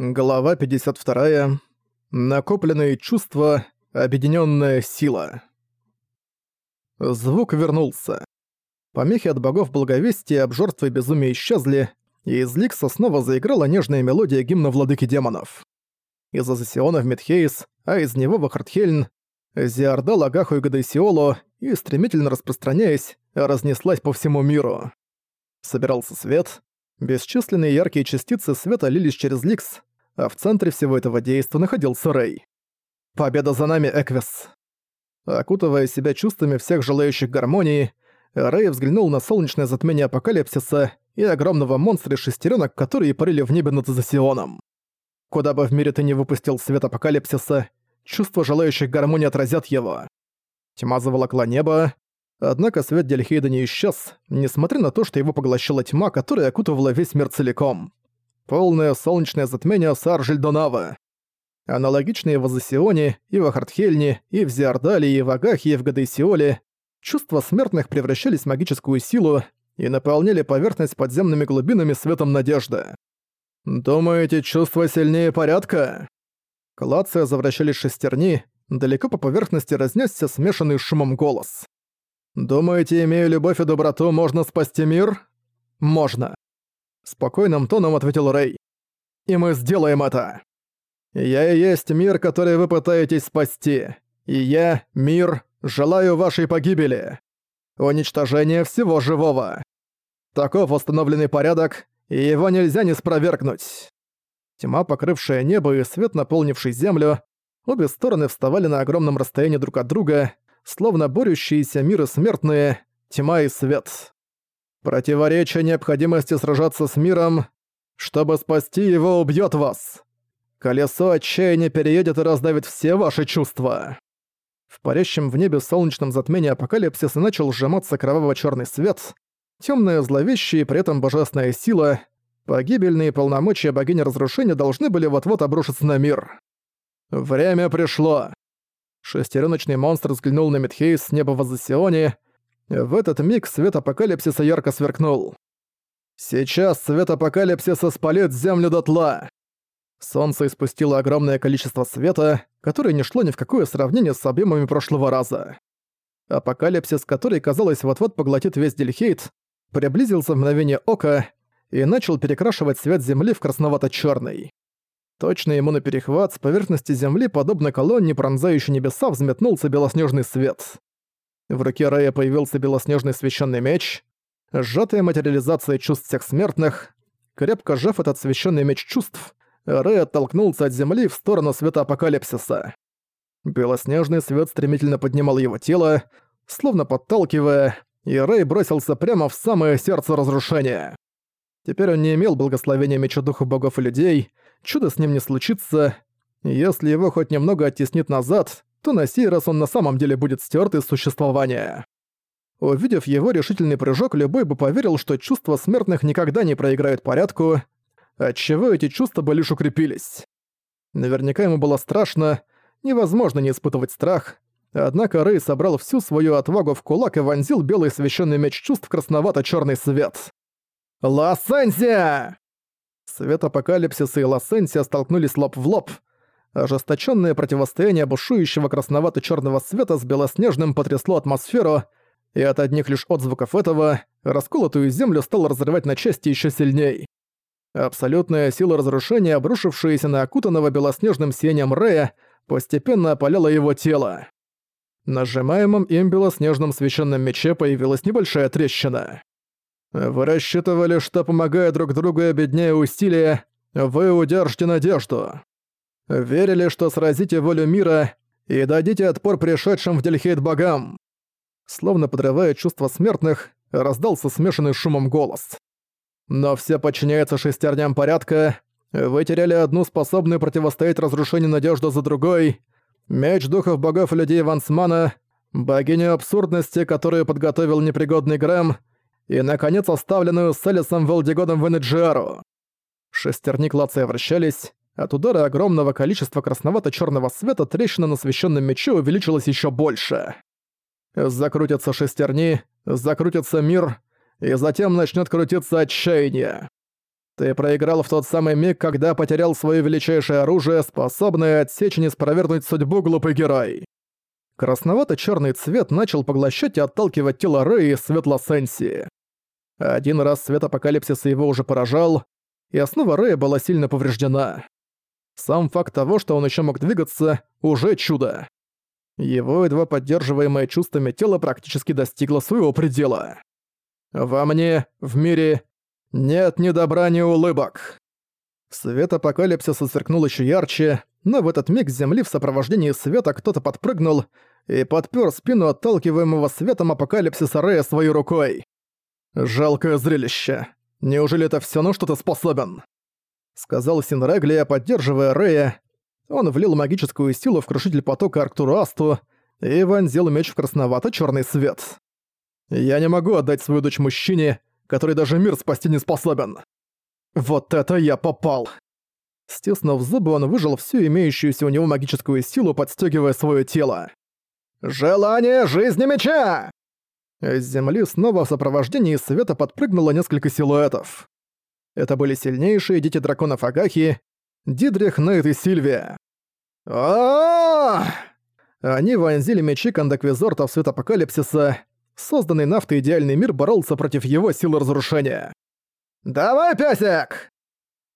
Глава 52. Накопленные чувства, объединенная сила. Звук вернулся. Помехи от богов благовестия, обжорства и безумия исчезли, и из Ликса снова заиграла нежная мелодия гимна владыки демонов. Из Азесиона в Медхейс, а из него в Ахартхельн, Зиарда, Лагаху и Гадайсиолу, и, стремительно распространяясь, разнеслась по всему миру. Собирался свет, бесчисленные яркие частицы света лились через Ликс, а в центре всего этого действа находился Рэй. «Победа за нами, Эквис!» Окутывая себя чувствами всех желающих гармонии, Рэй взглянул на солнечное затмение апокалипсиса и огромного монстра из шестеренок, которые парили в небе над Зосионом. Куда бы в мире ты не выпустил свет апокалипсиса, чувства желающих гармонии отразят его. Тьма заволокла небо, однако свет Дельхейда не исчез, несмотря на то, что его поглощала тьма, которая окутывала весь мир целиком полное солнечное затмение Саржельдонава. Аналогичные в Азосионе, и в Ахартхельне, и в Зиардале, и в Агахе, и в Гадейсиоле чувства смертных превращались в магическую силу и наполняли поверхность подземными глубинами светом надежды. «Думаете, чувство сильнее порядка?» Клация завращались шестерни, далеко по поверхности разнесся смешанный шумом голос. «Думаете, имея любовь и доброту, можно спасти мир?» «Можно. Спокойным тоном ответил Рэй. «И мы сделаем это!» «Я и есть мир, который вы пытаетесь спасти. И я, мир, желаю вашей погибели. Уничтожение всего живого. Таков установленный порядок, и его нельзя не спровергнуть». Тьма, покрывшая небо и свет, наполнивший землю, обе стороны вставали на огромном расстоянии друг от друга, словно борющиеся миры смертные, тьма и свет. Противоречие необходимости сражаться с миром, чтобы спасти его, убьет вас. Колесо отчаяния переедет и раздавит все ваши чувства. В парящем в небе солнечном затмении апокалипсиса начал сжиматься кроваво-черный свет, темная зловещая и при этом божественная сила, погибельные полномочия богини разрушения должны были вот-вот обрушиться на мир. Время пришло. Шестереночный монстр взглянул на Митхейс с неба в Азосионе, в этот миг свет апокалипсиса ярко сверкнул. Сейчас свет апокалипсиса спалит землю дотла. Солнце испустило огромное количество света, которое не шло ни в какое сравнение с объемами прошлого раза. Апокалипсис, который, казалось, вот-вот поглотит весь Дельхейт, приблизился в мгновение ока и начал перекрашивать свет Земли в красновато черный Точно ему на перехват с поверхности Земли, подобно колонне, пронзающей небеса, взметнулся белоснежный свет. В руке Рая появился белоснежный священный меч, сжатая материализация чувств всех смертных. Крепко сжав этот священный меч чувств, Рэй оттолкнулся от земли в сторону света апокалипсиса. Белоснежный свет стремительно поднимал его тело, словно подталкивая, и Рэй бросился прямо в самое сердце разрушения. Теперь он не имел благословения меча духу богов и людей, чудо с ним не случится. Если его хоть немного оттеснит назад, что на сей раз он на самом деле будет стерт из существования. Увидев его решительный прыжок, любой бы поверил, что чувства смертных никогда не проиграют порядку, отчего эти чувства бы лишь укрепились. Наверняка ему было страшно, невозможно не испытывать страх, однако Рэй собрал всю свою отвагу в кулак и вонзил белый священный меч чувств красновато-чёрный свет. «Лосенсия!» Свет апокалипсиса и Лосенсия столкнулись лоб в лоб — Ожесточённое противостояние бушующего красновато-чёрного света с белоснежным потрясло атмосферу, и от одних лишь отзвуков этого расколотую землю стало разрывать на части ещё сильней. Абсолютная сила разрушения, обрушившаяся на окутанного белоснежным сиянием Рея, постепенно опаляла его тело. На сжимаемом им белоснежном священном мече появилась небольшая трещина. «Вы рассчитывали, что, помогая друг другу и обедняя усилия, вы удержите надежду верили, что сразите волю мира и дадите отпор пришедшим в Дельхейт богам. Словно подрывая чувство смертных, раздался смешанный шумом голос. Но все подчиняются шестерням порядка, вы теряли одну способную противостоять разрушению надежду за другой, меч духов богов и людей Вансмана, богиня абсурдности, которую подготовил непригодный Грэм, и, наконец, оставленную с Элисом Велдигодом в Энеджиару. Шестерни клацая вращались, от удара огромного количества красновато-черного света трещина на священном мече увеличилась еще больше. Закрутятся шестерни, закрутится мир, и затем начнет крутиться отчаяние. Ты проиграл в тот самый миг, когда потерял свое величайшее оружие, способное отсечь и не спровергнуть судьбу, глупый герой. Красновато-черный цвет начал поглощать и отталкивать тело Рэя и Светлосенсии. Один раз свет апокалипсиса его уже поражал, и основа Рэя была сильно повреждена. Сам факт того, что он еще мог двигаться, уже чудо. Его едва поддерживаемое чувствами тело практически достигло своего предела. Во мне, в мире, нет ни добра, ни улыбок. Свет апокалипсиса сверкнул еще ярче, но в этот миг земли в сопровождении света кто-то подпрыгнул и подпер спину отталкиваемого светом апокалипсиса Рея своей рукой. Жалкое зрелище. Неужели это все, на что ты способен? сказал Синраглия, поддерживая Рея. Он влил магическую силу в крушитель потока Арктурасту и вонзил меч в красновато черный свет. «Я не могу отдать свою дочь мужчине, который даже мир спасти не способен». «Вот это я попал!» Стиснув зубы, он выжил всю имеющуюся у него магическую силу, подстегивая свое тело. «Желание жизни меча!» С земли снова в сопровождении света подпрыгнуло несколько силуэтов. Это были сильнейшие дети драконов Агахи, Дидрих, Нейт и Сильвия. а Они вонзили мечи Кандаквизорта в свет апокалипсиса. Созданный нафтой идеальный мир боролся против его силы разрушения. «Давай, пёсик!»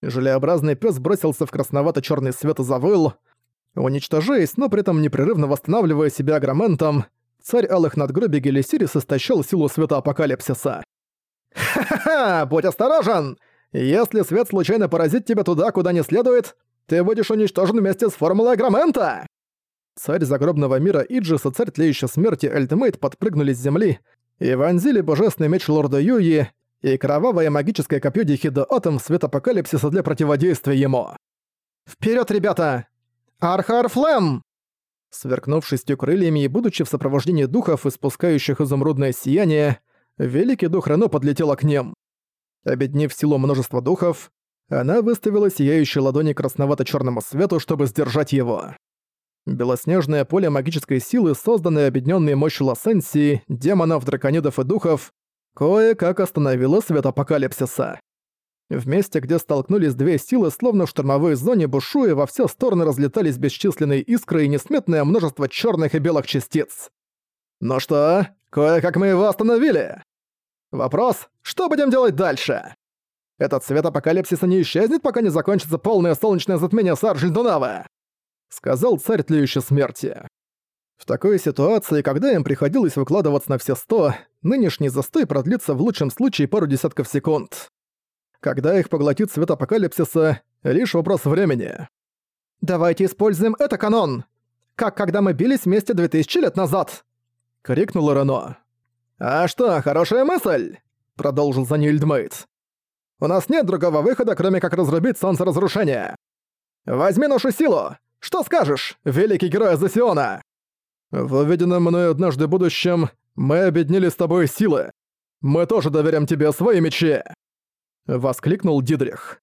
Желеобразный пес бросился в красновато черный свет и завыл, уничтожаясь, но при этом непрерывно восстанавливая себя агроментом, царь Алых надгробий Гелисирис истощал силу света апокалипсиса. «Ха-ха-ха! Будь осторожен! Если свет случайно поразит тебя туда, куда не следует, ты будешь уничтожен вместе с формулой Аграмента!» Царь загробного мира Иджис и царь тлеющей смерти Эльтмейт подпрыгнули с земли и вонзили божественный меч лорда Юи и кровавое магическое копье Дихида Атом в свет апокалипсиса для противодействия ему. «Вперед, ребята! Архар Флэм!» Сверкнув шестью крыльями и будучи в сопровождении духов, испускающих изумрудное сияние, Великий Дух Рено подлетел к ним. Обеднев силу множества духов, она выставила сияющие ладони красновато-черному свету, чтобы сдержать его. Белоснежное поле магической силы, созданное объединенной мощью Лосенсии, демонов, драконидов и духов, кое-как остановило свет апокалипсиса. В месте, где столкнулись две силы, словно в штормовой зоне бушуя, во все стороны разлетались бесчисленные искры и несметное множество черных и белых частиц. «Ну что, кое-как мы его остановили!» Вопрос, что будем делать дальше? Этот свет апокалипсиса не исчезнет, пока не закончится полное солнечное затмение Сарджельдунава, сказал царь тлеющей смерти. В такой ситуации, когда им приходилось выкладываться на все сто, нынешний застой продлится в лучшем случае пару десятков секунд. Когда их поглотит свет апокалипсиса, лишь вопрос времени. «Давайте используем это канон! Как когда мы бились вместе 2000 лет назад!» — крикнула Рено. «А что, хорошая мысль!» — продолжил за ней Льдмейт. «У нас нет другого выхода, кроме как разрубить солнце разрушения. Возьми нашу силу! Что скажешь, великий герой Азосиона?» «В увиденном мной однажды будущем мы объединили с тобой силы. Мы тоже доверим тебе свои мечи!» — воскликнул Дидрих.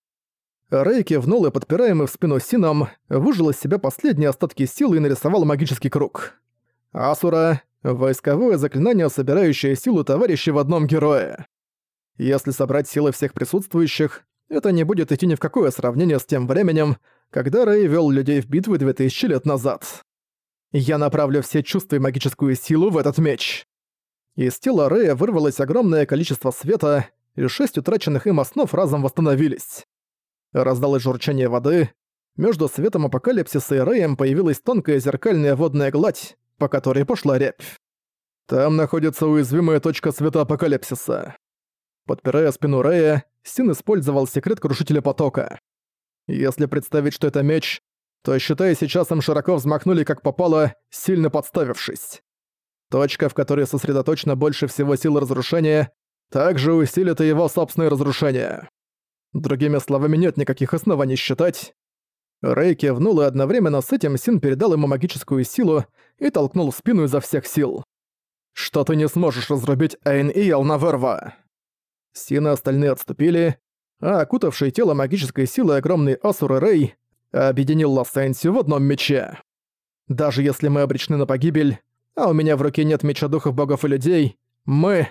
Рэй кивнул и, подпираемый в спину Сином, выжил из себя последние остатки силы и нарисовал магический круг. Асура, Войсковое заклинание, собирающее силу товарищей в одном герое. Если собрать силы всех присутствующих, это не будет идти ни в какое сравнение с тем временем, когда Рэй вел людей в битвы 2000 лет назад. Я направлю все чувства и магическую силу в этот меч. Из тела Рэя вырвалось огромное количество света, и шесть утраченных им основ разом восстановились. Раздалось журчание воды. Между светом апокалипсиса и Рэем появилась тонкая зеркальная водная гладь, по которой пошла рябь. Там находится уязвимая точка света апокалипсиса. Подпирая спину Рея, Син использовал секрет Крушителя Потока. Если представить, что это меч, то, считая сейчас, им широко взмахнули как попало, сильно подставившись. Точка, в которой сосредоточено больше всего сил разрушения, также усилит и его собственное разрушение. Другими словами, нет никаких оснований считать. Рэй кивнул, и одновременно с этим Син передал ему магическую силу, и толкнул спину изо всех сил. «Что ты не сможешь разрубить Эйн и Ялнаверва!» Сина остальные отступили, а окутавший тело магической силы огромный Асур и Рей объединил Лассенсию в одном мече. «Даже если мы обречены на погибель, а у меня в руке нет меча духов богов и людей, мы...»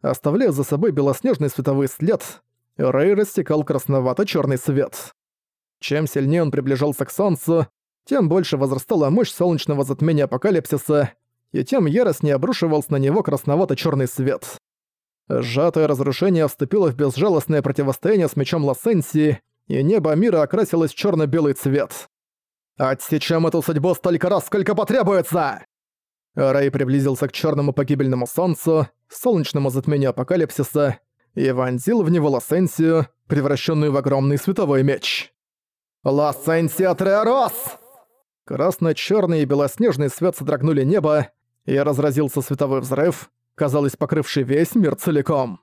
Оставляя за собой белоснежный световой след, Рей растекал красновато черный свет. Чем сильнее он приближался к солнцу, тем больше возрастала мощь солнечного затмения апокалипсиса, и тем яростнее обрушивался на него красновато черный свет. Сжатое разрушение вступило в безжалостное противостояние с мечом Лассенси, и небо мира окрасилось в черно белый цвет. «Отсечем эту судьбу столько раз, сколько потребуется!» Рэй приблизился к черному погибельному солнцу, солнечному затмению апокалипсиса, и вонзил в него Лассенсию, превращенную в огромный световой меч. «Лассенсия Треорос!» Красный, черный и белоснежный свет содрогнули небо, и разразился световой взрыв, казалось, покрывший весь мир целиком.